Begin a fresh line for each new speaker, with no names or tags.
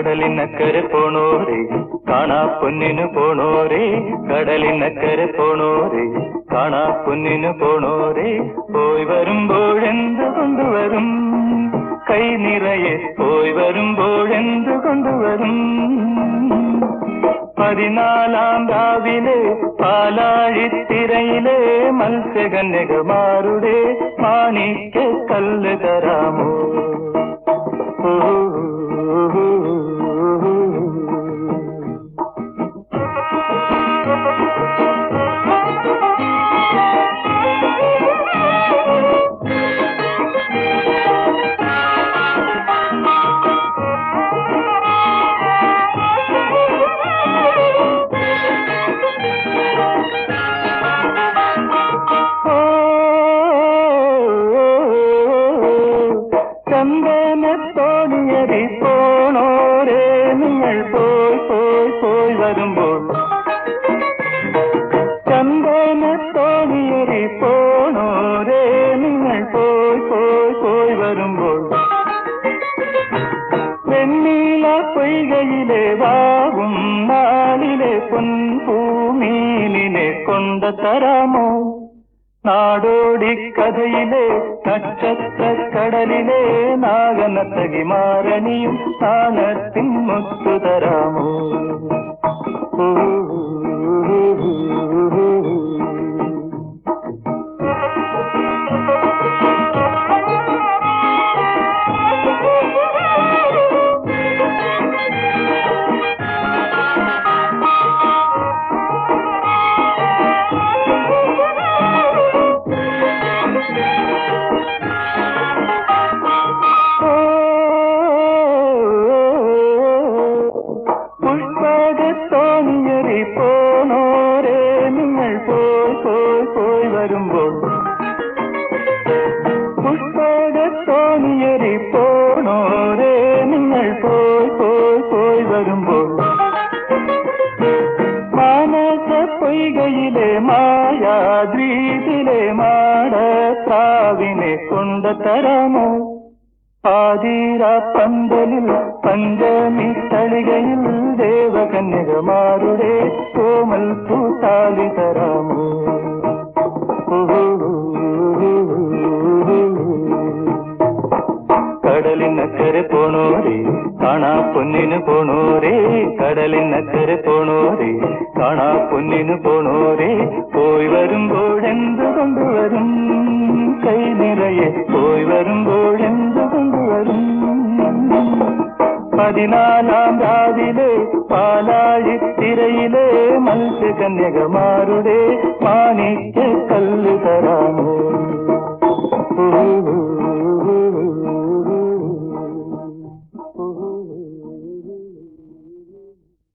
കടലിനക്കരെ പോണോരെ കാണാ പൊന്നിനു പോണോരെ കടലിനക്കരെ പോണോരെ കാണാ പൊന്നിനു പോണോരെ പോയി വരുമ്പോഴെന്ത് കൊണ്ടുവരും? കൈ നിറയെ പോയി വരുമ്പോഴെന്ത് കൊണ്ടുവരും? പതിനാലാം രാവിലെ പാലാഴിത്തിരയിലെ മത്സ്യകന്യകമാരുടെ മാണിക്യ കല്ല് തരാമോ? ചന്ദനത്തോണിയടി പോണോരേ നിങ്ങൾ പോയി പോയി പോയി വരുമ്പോൾ ചന്ദനത്തോണിയടി പോണോരേ നിങ്ങൾ പോയി പോയി പോയി വരുമ്പോൾ വെണ്ണീല പൊയ്കയിലെ വാവും നാളിലെ പൊൻപൂമീനിനെ കൊണ്ട തരാമോ നാടോടി കഥയിലെ നക്ഷത്ര കടലിലെ നാഗനത്തകിമാരണിയും താനത്തിൻ മുത്തു പോയി വരുമ്പോൾ പുഷ്പകത്തോണിയറി പോണോരേ നിങ്ങൾ പോയി പോയി പോയി വരുമ്പോൾ മാനസ പൊയ്കയിലെ മായാദ്വീപിലെ മാടത്താവിനെ കൊണ്ടുതരാമോ? ആതിര പന്തലിൽ പഞ്ചമി തളികയിൽ ദേവകന്യകമാരുടെ കോമൽ പൂത്താലി തരാമോ? കടലിനക്കരെ പോണോരേ കാണാ പൊന്നിന് പോണോരേ കടലിനക്കരെ പോണോരേ കാണാ പൊന്നിന് പോണോരേ പോയി വരുമ്പോഴെന്ത് കൊണ്ടുവരും കൈ பதினாலாம் தாதிலே பாலாழி திரையிலே மல்சு கன்யகமாருடே மாணிக்க கல்லு தரானோ